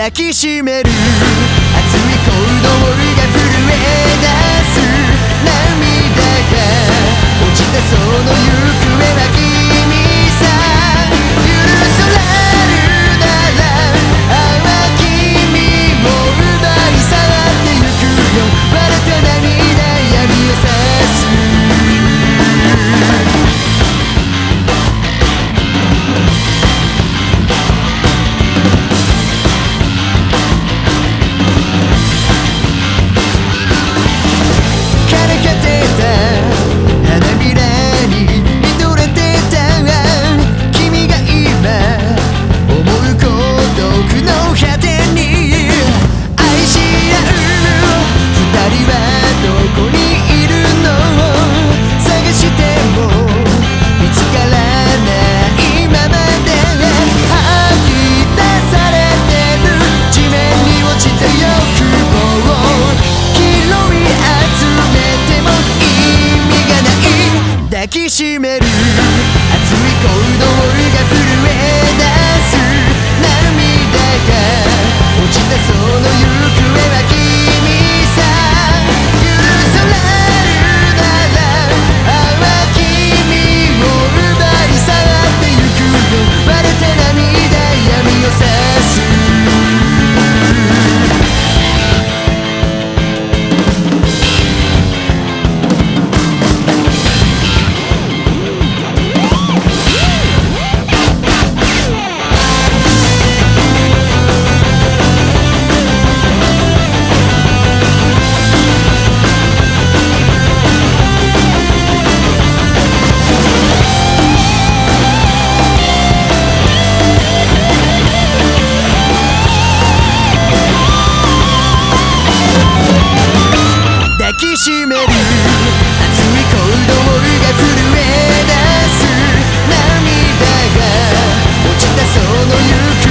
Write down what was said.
抱きしめる。熱い小道が震えたきしめる。熱い行動をしめる熱い鼓動が震え出す涙が落ちたその行く